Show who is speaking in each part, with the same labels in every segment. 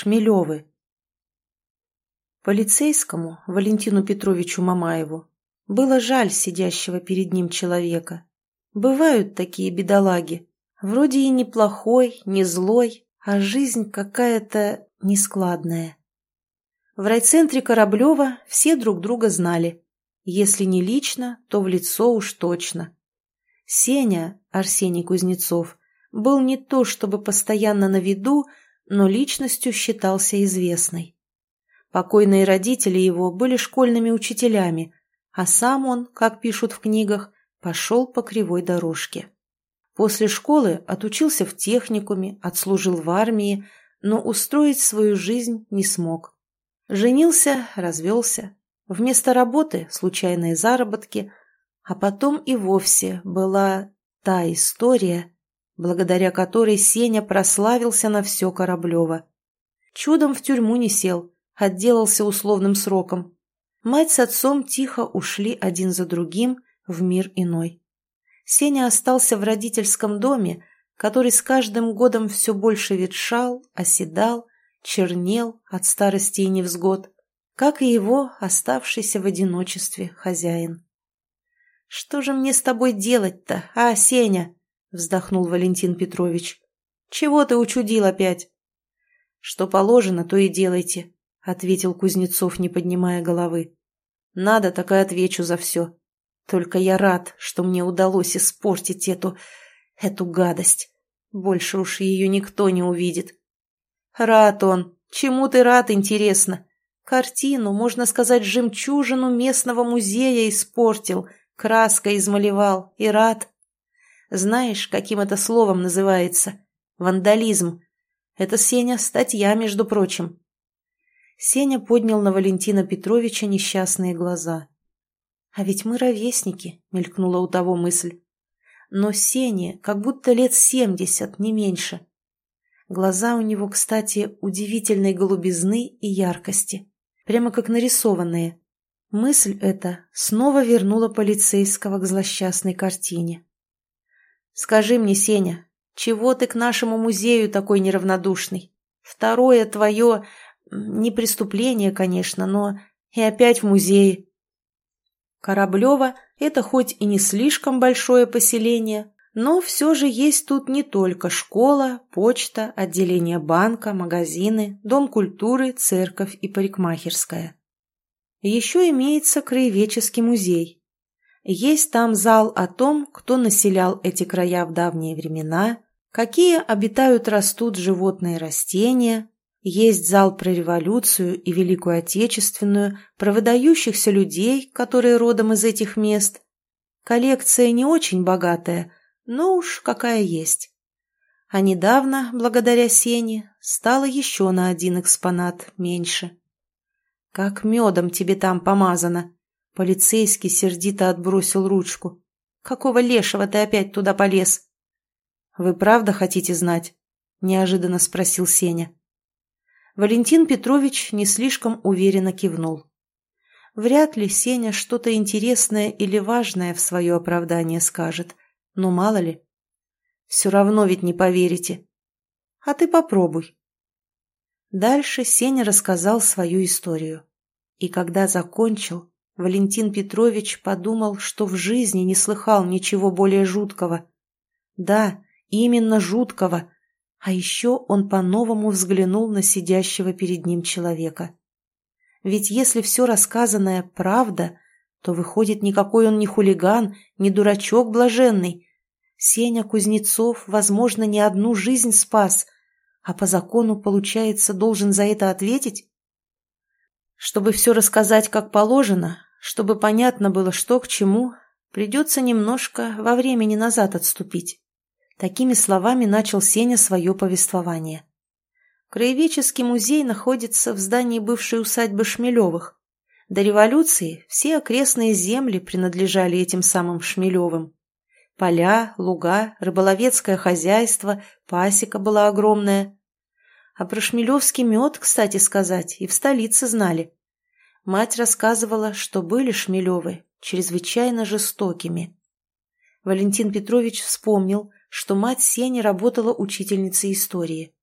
Speaker 1: Шмелевы. Полицейскому, Валентину Петровичу Мамаеву, было жаль сидящего перед ним человека. Бывают такие бедолаги. Вроде и не плохой, не злой, а жизнь какая-то нескладная. В райцентре Кораблева все друг друга знали. Если не лично, то в лицо уж точно. Сеня, Арсений Кузнецов, был не то чтобы постоянно на виду, но личностью считался известной. Покойные родители его были школьными учителями, а сам он, как пишут в книгах, пошел по кривой дорожке. После школы отучился в техникуме, отслужил в армии, но устроить свою жизнь не смог. Женился, развелся. Вместо работы – случайные заработки, а потом и вовсе была та история, благодаря которой Сеня прославился на все Кораблева. Чудом в тюрьму не сел, отделался условным сроком. Мать с отцом тихо ушли один за другим в мир иной. Сеня остался в родительском доме, который с каждым годом все больше ветшал, оседал, чернел от старости и невзгод, как и его оставшийся в одиночестве хозяин. «Что же мне с тобой делать-то, а, Сеня?» — вздохнул Валентин Петрович. «Чего ты учудил опять?» «Что положено, то и делайте», — ответил Кузнецов, не поднимая головы. «Надо, так и отвечу за все. Только я рад, что мне удалось испортить эту... эту гадость. Больше уж ее никто не увидит». «Рад он. Чему ты рад, интересно? Картину, можно сказать, жемчужину местного музея испортил, краской измалевал и рад. Знаешь, каким это словом называется? Вандализм. Это, Сеня, статья, между прочим. Сеня поднял на Валентина Петровича несчастные глаза. «А ведь мы ровесники», — мелькнула у того мысль. «Но Сене как будто лет семьдесят, не меньше. Глаза у него, кстати, удивительной голубизны и яркости, прямо как нарисованные. Мысль эта снова вернула полицейского к злосчастной картине. Скажи мне, Сеня, чего ты к нашему музею такой неравнодушный? Второе твое... Не преступление, конечно, но и опять в музее. Кораблева – это хоть и не слишком большое поселение, но все же есть тут не только школа, почта, отделение банка, магазины, дом культуры, церковь и парикмахерская. Еще имеется краеведческий музей, есть там зал о том, кто населял эти края в давние времена, какие обитают растут животные растения. Есть зал про революцию и Великую Отечественную, про выдающихся людей, которые родом из этих мест. Коллекция не очень богатая, но уж какая есть. А недавно, благодаря Сене, стало еще на один экспонат меньше. «Как медом тебе там помазано!» Полицейский сердито отбросил ручку. «Какого лешего ты опять туда полез?» «Вы правда хотите знать?» – неожиданно спросил Сеня. Валентин Петрович не слишком уверенно кивнул. Вряд ли Сеня что-то интересное или важное в свое оправдание скажет, но мало ли. Все равно ведь не поверите. А ты попробуй. Дальше Сеня рассказал свою историю. И когда закончил, Валентин Петрович подумал, что в жизни не слыхал ничего более жуткого. Да, именно жуткого. А еще он по-новому взглянул на сидящего перед ним человека. Ведь если все рассказанное правда, то выходит, никакой он не хулиган, не дурачок блаженный. Сеня Кузнецов, возможно, не одну жизнь спас, а по закону, получается, должен за это ответить? Чтобы все рассказать как положено, чтобы понятно было, что к чему, придется немножко во времени назад отступить. Такими словами начал Сеня свое повествование. Краеведческий музей находится в здании бывшей усадьбы Шмелевых. До революции все окрестные земли принадлежали этим самым Шмелевым. Поля, луга, рыболовецкое хозяйство, пасека была огромная. А про шмелевский мед, кстати сказать, и в столице знали. Мать рассказывала, что были Шмелевы чрезвычайно жестокими. Валентин Петрович вспомнил, что мать Сени работала учительницей истории.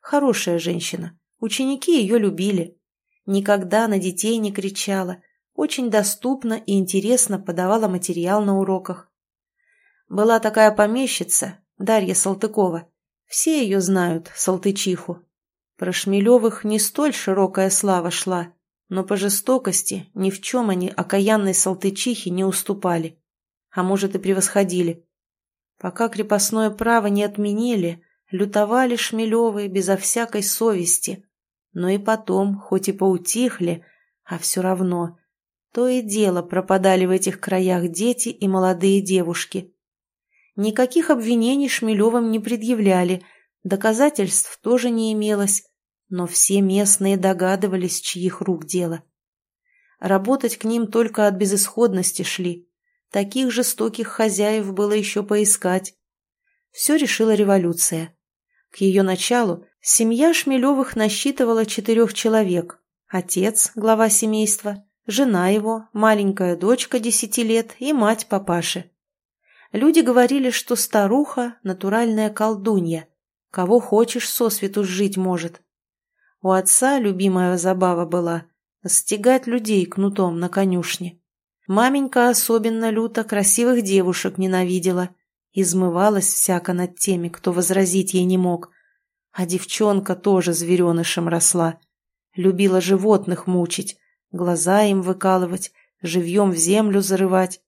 Speaker 1: Хорошая женщина, Ученики ее любили. Никогда на детей не кричала, очень доступно и интересно подавала материал на уроках. Была такая помещица, Дарья Салтыкова. Все ее знают, Салтычиху. Про Шмелевых не столь широкая слава шла, но по жестокости ни в чем они окаянной Салтычихе не уступали, а может и превосходили. Пока крепостное право не отменили, лютовали Шмелевы безо всякой совести, но и потом, хоть и поутихли, а все равно, то и дело пропадали в этих краях дети и молодые девушки. Никаких обвинений Шмелевым не предъявляли, доказательств тоже не имелось, но все местные догадывались, чьих рук дело. Работать к ним только от безысходности шли. Таких жестоких хозяев было еще поискать. Все решила революция. К ее началу семья Шмелевых насчитывала четырех человек. Отец, глава семейства, жена его, маленькая дочка десяти лет и мать папаши. Люди говорили, что старуха – натуральная колдунья. Кого хочешь, сосвету жить может. У отца любимая забава была – стегать людей кнутом на конюшне. Маменька особенно люто красивых девушек ненавидела. Измывалась всяко над теми, кто возразить ей не мог. А девчонка тоже зверенышем росла. Любила животных мучить, глаза им выкалывать, живьем в землю зарывать.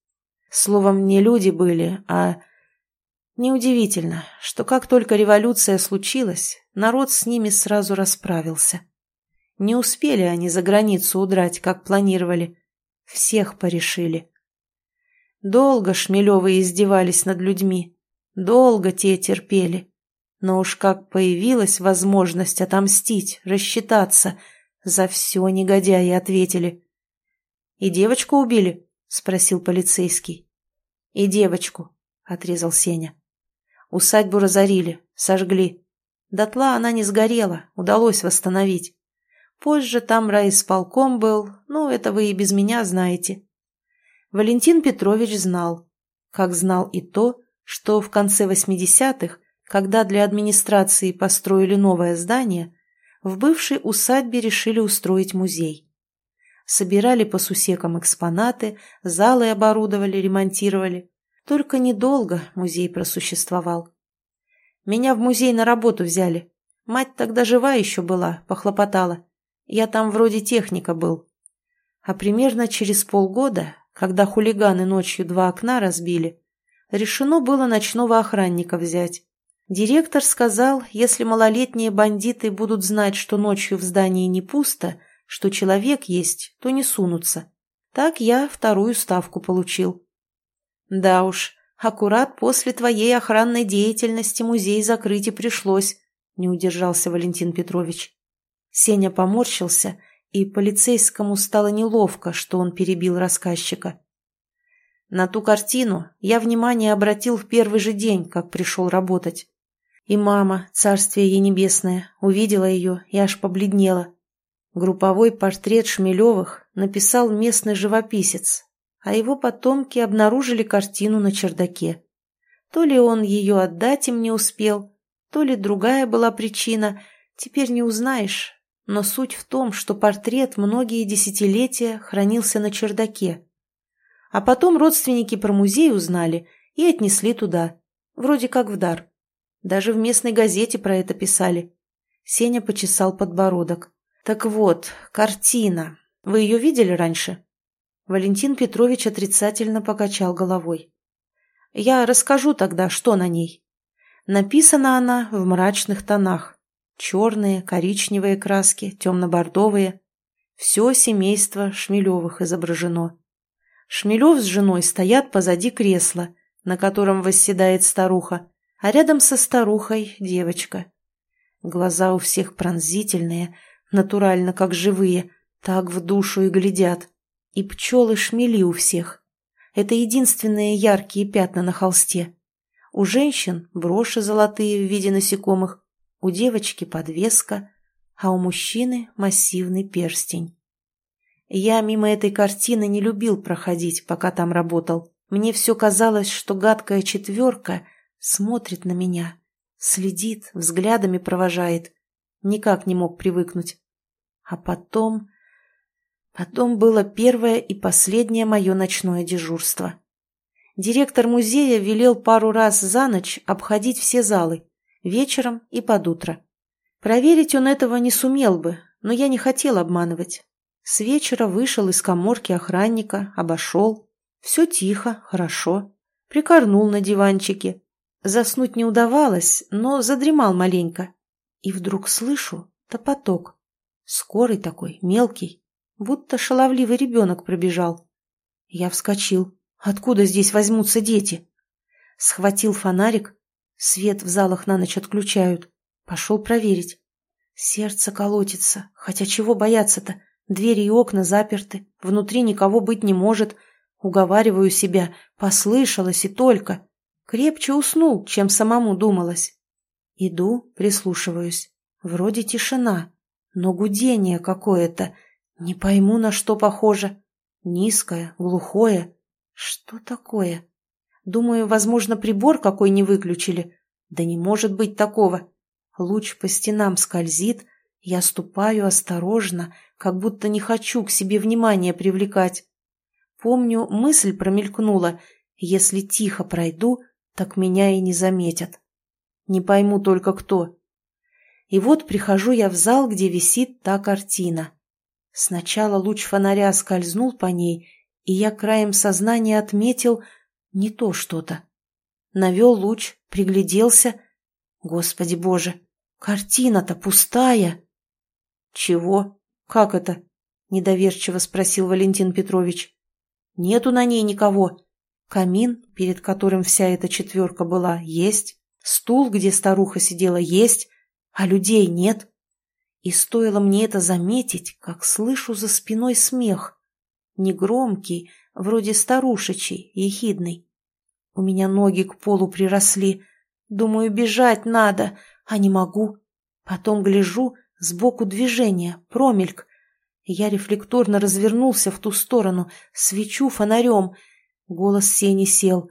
Speaker 1: Словом, не люди были, а... Неудивительно, что как только революция случилась, народ с ними сразу расправился. Не успели они за границу удрать, как планировали. Всех порешили. Долго Шмелевы издевались над людьми, долго те терпели. Но уж как появилась возможность отомстить, рассчитаться, за все негодяи ответили. «И девочку убили?» — спросил полицейский. «И девочку», — отрезал Сеня. Усадьбу разорили, сожгли. Дотла она не сгорела, удалось восстановить. Позже там райисполком был, ну, это вы и без меня знаете. Валентин Петрович знал, как знал и то, что в конце 80-х, когда для администрации построили новое здание, в бывшей усадьбе решили устроить музей собирали по сусекам экспонаты, залы оборудовали, ремонтировали. Только недолго музей просуществовал. Меня в музей на работу взяли. Мать тогда жива еще была, похлопотала. Я там вроде техника был. А примерно через полгода, когда хулиганы ночью два окна разбили, решено было ночного охранника взять. Директор сказал, если малолетние бандиты будут знать, что ночью в здании не пусто, что человек есть, то не сунутся. Так я вторую ставку получил. Да уж, аккурат после твоей охранной деятельности музей закрыть и пришлось, не удержался Валентин Петрович. Сеня поморщился, и полицейскому стало неловко, что он перебил рассказчика. На ту картину я внимание обратил в первый же день, как пришел работать. И мама, царствие ей небесное, увидела ее и аж побледнела. Групповой портрет Шмелевых написал местный живописец, а его потомки обнаружили картину на чердаке. То ли он ее отдать им не успел, то ли другая была причина, теперь не узнаешь. Но суть в том, что портрет многие десятилетия хранился на чердаке. А потом родственники про музей узнали и отнесли туда, вроде как в дар. Даже в местной газете про это писали. Сеня почесал подбородок. Так вот, картина. Вы ее видели раньше? Валентин Петрович отрицательно покачал головой. Я расскажу тогда, что на ней. Написана она в мрачных тонах. Черные, коричневые краски, темно-бордовые. Все семейство Шмелевых изображено. Шмелев с женой стоят позади кресла, на котором восседает старуха, а рядом со старухой девочка. Глаза у всех пронзительные, натурально как живые, так в душу и глядят. И пчелы-шмели у всех. Это единственные яркие пятна на холсте. У женщин броши золотые в виде насекомых, у девочки подвеска, а у мужчины массивный перстень. Я мимо этой картины не любил проходить, пока там работал. Мне все казалось, что гадкая четверка смотрит на меня, следит, взглядами провожает, Никак не мог привыкнуть. А потом... Потом было первое и последнее мое ночное дежурство. Директор музея велел пару раз за ночь обходить все залы, вечером и под утро. Проверить он этого не сумел бы, но я не хотел обманывать. С вечера вышел из коморки охранника, обошел. Все тихо, хорошо. Прикорнул на диванчике. Заснуть не удавалось, но задремал маленько. И вдруг слышу топоток. Скорый такой, мелкий, будто шаловливый ребенок пробежал. Я вскочил. Откуда здесь возьмутся дети? Схватил фонарик. Свет в залах на ночь отключают. Пошел проверить. Сердце колотится. Хотя чего бояться-то? Двери и окна заперты. Внутри никого быть не может. Уговариваю себя. Послышалось и только. Крепче уснул, чем самому думалось. Иду, прислушиваюсь. Вроде тишина, но гудение какое-то. Не пойму, на что похоже. Низкое, глухое. Что такое? Думаю, возможно, прибор какой не выключили. Да не может быть такого. Луч по стенам скользит, я ступаю осторожно, как будто не хочу к себе внимания привлекать. Помню, мысль промелькнула, если тихо пройду, так меня и не заметят. Не пойму только кто. И вот прихожу я в зал, где висит та картина. Сначала луч фонаря скользнул по ней, и я краем сознания отметил не то что-то. Навел луч, пригляделся. Господи боже, картина-то пустая. Чего? Как это? Недоверчиво спросил Валентин Петрович. Нету на ней никого. Камин, перед которым вся эта четверка была, есть. Стул, где старуха сидела, есть. А людей нет. И стоило мне это заметить, как слышу за спиной смех. Негромкий, вроде старушечий, ехидный. У меня ноги к полу приросли. Думаю, бежать надо, а не могу. Потом гляжу, сбоку движение, промельк. Я рефлекторно развернулся в ту сторону, свечу фонарем — Голос Сени сел.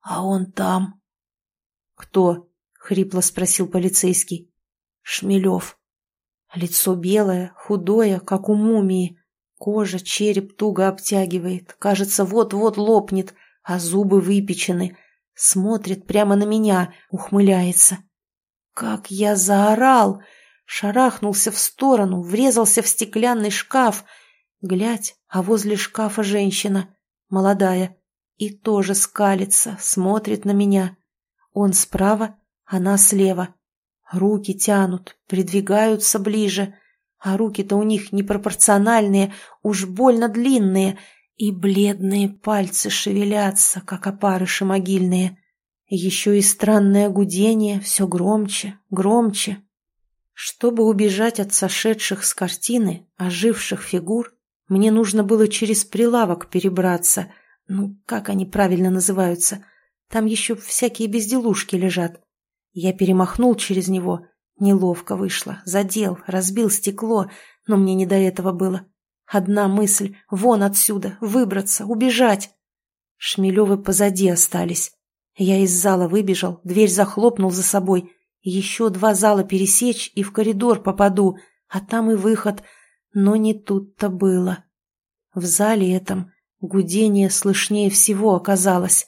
Speaker 1: «А он там». «Кто?» — хрипло спросил полицейский. «Шмелев». Лицо белое, худое, как у мумии. Кожа, череп туго обтягивает, кажется, вот-вот лопнет, а зубы выпечены. Смотрит прямо на меня, ухмыляется. Как я заорал! Шарахнулся в сторону, врезался в стеклянный шкаф. Глядь, а возле шкафа женщина, молодая, и тоже скалится, смотрит на меня. Он справа, она слева. Руки тянут, придвигаются ближе, а руки-то у них непропорциональные, уж больно длинные, и бледные пальцы шевелятся, как опарыши могильные. Еще и странное гудение все громче, громче. Чтобы убежать от сошедших с картины, оживших фигур, мне нужно было через прилавок перебраться — ну, как они правильно называются? Там еще всякие безделушки лежат. Я перемахнул через него. Неловко вышло. Задел, разбил стекло, но мне не до этого было. Одна мысль — вон отсюда, выбраться, убежать. Шмелевы позади остались. Я из зала выбежал, дверь захлопнул за собой. Еще два зала пересечь и в коридор попаду, а там и выход. Но не тут-то было. В зале этом Гудение слышнее всего оказалось.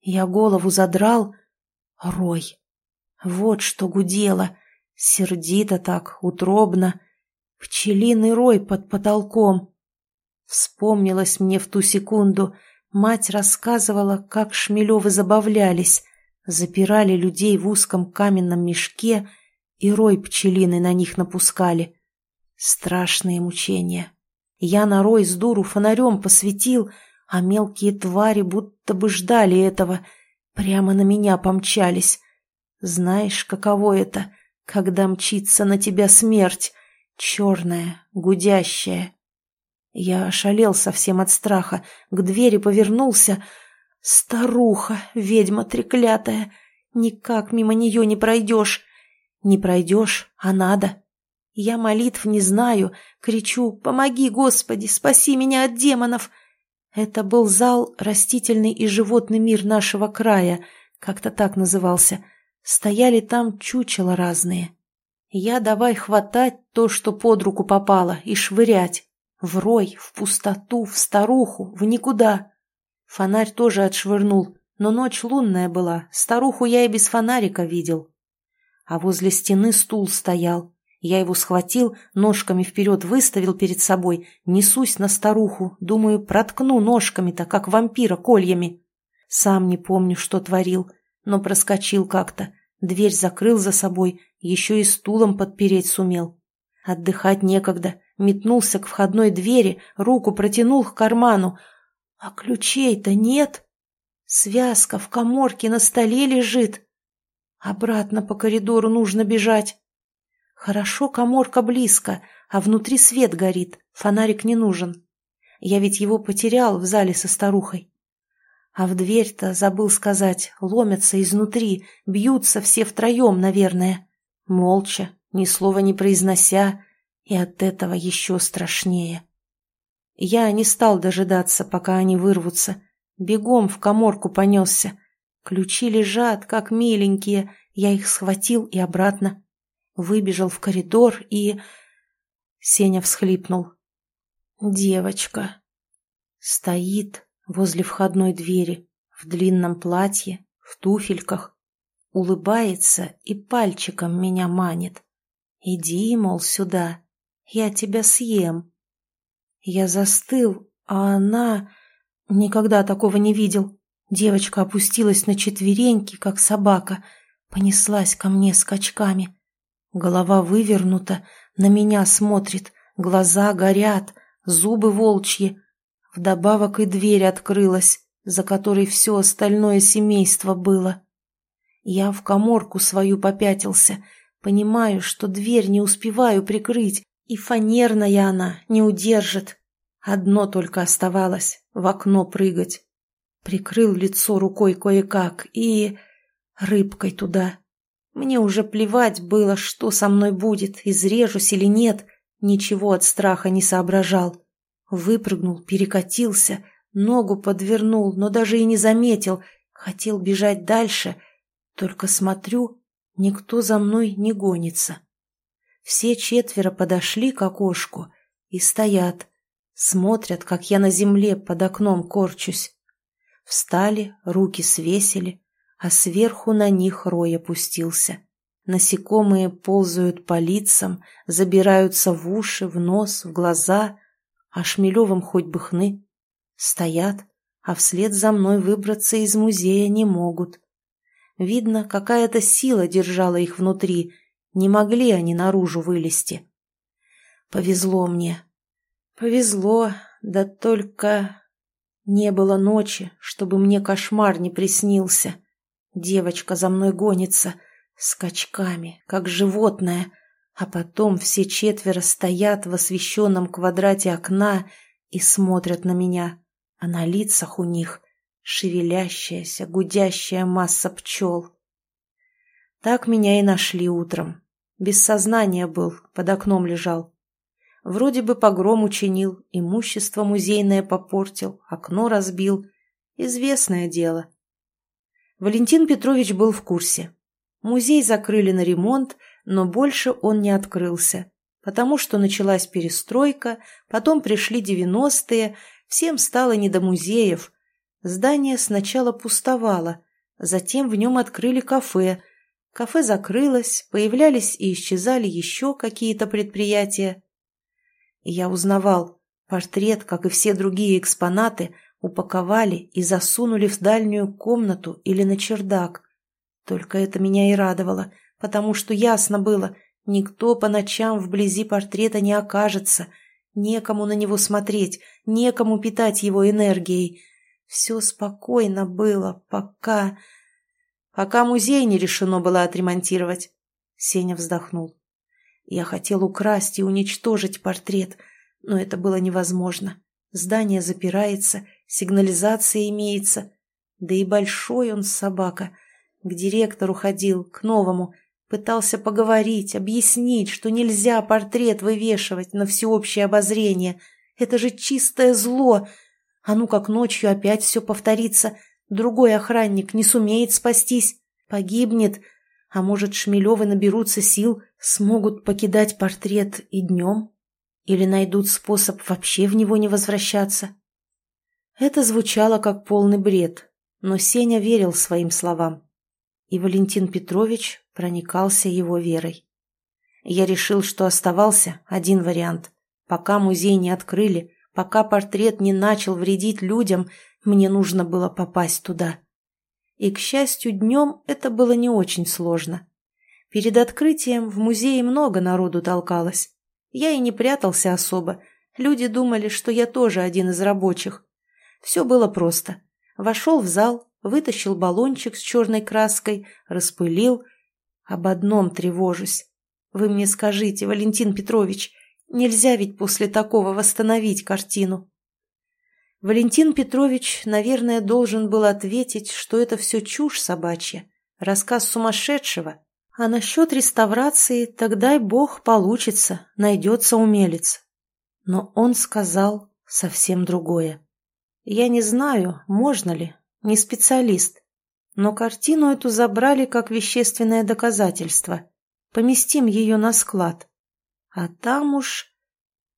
Speaker 1: Я голову задрал. Рой. Вот что гудело. Сердито так, утробно. Пчелиный рой под потолком. Вспомнилось мне в ту секунду. Мать рассказывала, как Шмелевы забавлялись. Запирали людей в узком каменном мешке и рой пчелины на них напускали. Страшные мучения. Я на рой с дуру фонарем посветил, а мелкие твари будто бы ждали этого. Прямо на меня помчались. Знаешь, каково это, когда мчится на тебя смерть? Черная, гудящая. Я ошалел совсем от страха, к двери повернулся. Старуха, ведьма треклятая, никак мимо нее не пройдешь. Не пройдешь, а надо. Я молитв не знаю, кричу «Помоги, Господи, спаси меня от демонов!» Это был зал «Растительный и животный мир нашего края», как-то так назывался. Стояли там чучела разные. Я давай хватать то, что под руку попало, и швырять. В рой, в пустоту, в старуху, в никуда. Фонарь тоже отшвырнул, но ночь лунная была, старуху я и без фонарика видел. А возле стены стул стоял. Я его схватил, ножками вперед выставил перед собой, несусь на старуху, думаю, проткну ножками-то, как вампира, кольями. Сам не помню, что творил, но проскочил как-то, дверь закрыл за собой, еще и стулом подпереть сумел. Отдыхать некогда, метнулся к входной двери, руку протянул к карману. А ключей-то нет. Связка в коморке на столе лежит. Обратно по коридору нужно бежать. Хорошо, коморка близко, а внутри свет горит, фонарик не нужен. Я ведь его потерял в зале со старухой. А в дверь-то, забыл сказать, ломятся изнутри, бьются все втроем, наверное. Молча, ни слова не произнося, и от этого еще страшнее. Я не стал дожидаться, пока они вырвутся. Бегом в коморку понесся. Ключи лежат, как миленькие. Я их схватил и обратно. Выбежал в коридор и... Сеня всхлипнул. Девочка. Стоит возле входной двери, в длинном платье, в туфельках. Улыбается и пальчиком меня манит. Иди, мол, сюда, я тебя съем. Я застыл, а она... Никогда такого не видел. Девочка опустилась на четвереньки, как собака, понеслась ко мне скачками. Голова вывернута, на меня смотрит, глаза горят, зубы волчьи. Вдобавок и дверь открылась, за которой все остальное семейство было. Я в коморку свою попятился, понимаю, что дверь не успеваю прикрыть, и фанерная она не удержит. Одно только оставалось — в окно прыгать. Прикрыл лицо рукой кое-как и... рыбкой туда. Мне уже плевать было, что со мной будет, изрежусь или нет. Ничего от страха не соображал. Выпрыгнул, перекатился, ногу подвернул, но даже и не заметил. Хотел бежать дальше. Только смотрю, никто за мной не гонится. Все четверо подошли к окошку и стоят, смотрят, как я на земле под окном корчусь. Встали, руки свесили, а сверху на них рой опустился. Насекомые ползают по лицам, забираются в уши, в нос, в глаза, а Шмелевым хоть бы хны. Стоят, а вслед за мной выбраться из музея не могут. Видно, какая-то сила держала их внутри, не могли они наружу вылезти. Повезло мне. Повезло, да только... Не было ночи, чтобы мне кошмар не приснился. Девочка за мной гонится, скачками, как животное, а потом все четверо стоят в освещенном квадрате окна и смотрят на меня, а на лицах у них шевелящаяся, гудящая масса пчел. Так меня и нашли утром. Без сознания был, под окном лежал. Вроде бы погром учинил, имущество музейное попортил, окно разбил. Известное дело. Валентин Петрович был в курсе. Музей закрыли на ремонт, но больше он не открылся, потому что началась перестройка, потом пришли девяностые, всем стало не до музеев. Здание сначала пустовало, затем в нем открыли кафе. Кафе закрылось, появлялись и исчезали еще какие-то предприятия. Я узнавал, портрет, как и все другие экспонаты, упаковали и засунули в дальнюю комнату или на чердак. Только это меня и радовало, потому что ясно было, никто по ночам вблизи портрета не окажется, некому на него смотреть, некому питать его энергией. Все спокойно было, пока... Пока музей не решено было отремонтировать. Сеня вздохнул. Я хотел украсть и уничтожить портрет, но это было невозможно. Здание запирается, сигнализация имеется. Да и большой он собака. К директору ходил, к новому. Пытался поговорить, объяснить, что нельзя портрет вывешивать на всеобщее обозрение. Это же чистое зло. А ну как ночью опять все повторится. Другой охранник не сумеет спастись. Погибнет. А может, Шмелевы наберутся сил, смогут покидать портрет и днем? Или найдут способ вообще в него не возвращаться? Это звучало как полный бред, но Сеня верил своим словам. И Валентин Петрович проникался его верой. Я решил, что оставался один вариант. Пока музей не открыли, пока портрет не начал вредить людям, мне нужно было попасть туда. И, к счастью, днем это было не очень сложно. Перед открытием в музее много народу толкалось. Я и не прятался особо. Люди думали, что я тоже один из рабочих. Все было просто. Вошел в зал, вытащил баллончик с черной краской, распылил. Об одном тревожусь. Вы мне скажите, Валентин Петрович, нельзя ведь после такого восстановить картину? Валентин Петрович, наверное, должен был ответить, что это все чушь собачья, рассказ сумасшедшего. А насчет реставрации, тогда дай бог, получится, найдется умелец. Но он сказал совсем другое. Я не знаю, можно ли, не специалист, но картину эту забрали как вещественное доказательство. Поместим ее на склад. А там уж...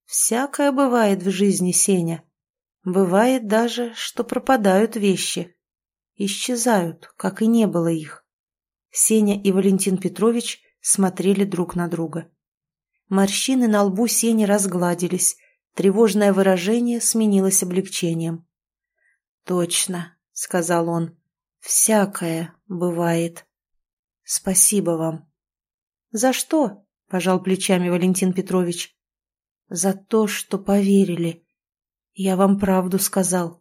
Speaker 1: Всякое бывает в жизни, Сеня. Бывает даже, что пропадают вещи. Исчезают, как и не было их. Сеня и Валентин Петрович смотрели друг на друга. Морщины на лбу Сени разгладились, тревожное выражение сменилось облегчением. «Точно», — сказал он, — «всякое бывает. Спасибо вам». «За что?» — пожал плечами Валентин Петрович. «За то, что поверили», я вам правду сказал.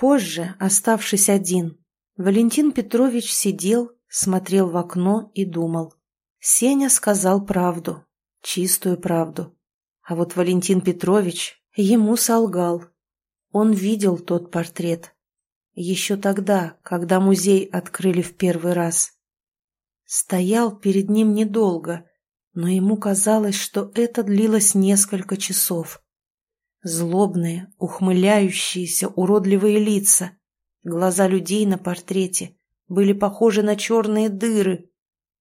Speaker 1: Позже, оставшись один, Валентин Петрович сидел, смотрел в окно и думал. Сеня сказал правду, чистую правду. А вот Валентин Петрович ему солгал. Он видел тот портрет. Еще тогда, когда музей открыли в первый раз. Стоял перед ним недолго, но ему казалось, что это длилось несколько часов. Злобные, ухмыляющиеся, уродливые лица. Глаза людей на портрете были похожи на черные дыры.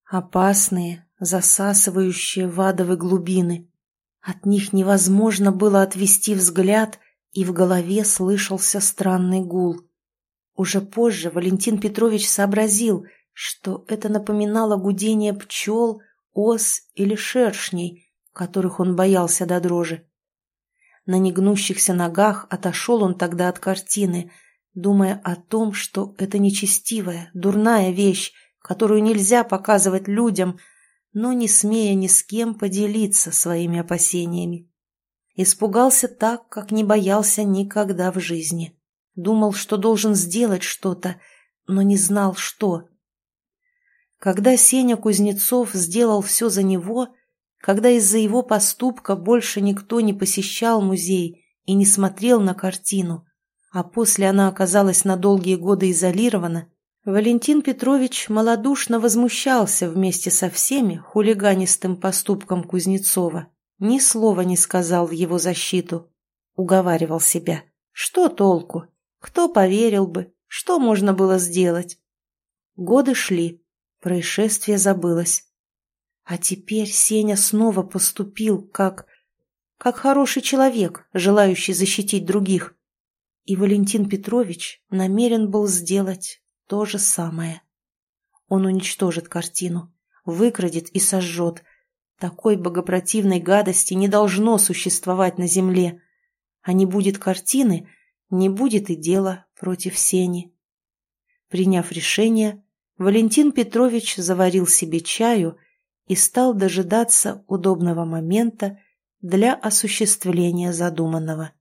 Speaker 1: Опасные, засасывающие в адовые глубины. От них невозможно было отвести взгляд, и в голове слышался странный гул. Уже позже Валентин Петрович сообразил, что это напоминало гудение пчел, ос или шершней, которых он боялся до дрожи. На негнущихся ногах отошел он тогда от картины, думая о том, что это нечестивая, дурная вещь, которую нельзя показывать людям, но не смея ни с кем поделиться своими опасениями. Испугался так, как не боялся никогда в жизни. Думал, что должен сделать что-то, но не знал, что. Когда Сеня Кузнецов сделал все за него, когда из-за его поступка больше никто не посещал музей и не смотрел на картину, а после она оказалась на долгие годы изолирована, Валентин Петрович малодушно возмущался вместе со всеми хулиганистым поступком Кузнецова. Ни слова не сказал в его защиту. Уговаривал себя. Что толку? Кто поверил бы? Что можно было сделать? Годы шли. Происшествие забылось. А теперь Сеня снова поступил как... как хороший человек, желающий защитить других. И Валентин Петрович намерен был сделать то же самое. Он уничтожит картину, выкрадет и сожжет. Такой богопротивной гадости не должно существовать на земле. А не будет картины, не будет и дела против Сени. Приняв решение, Валентин Петрович заварил себе чаю и стал дожидаться удобного момента для осуществления задуманного.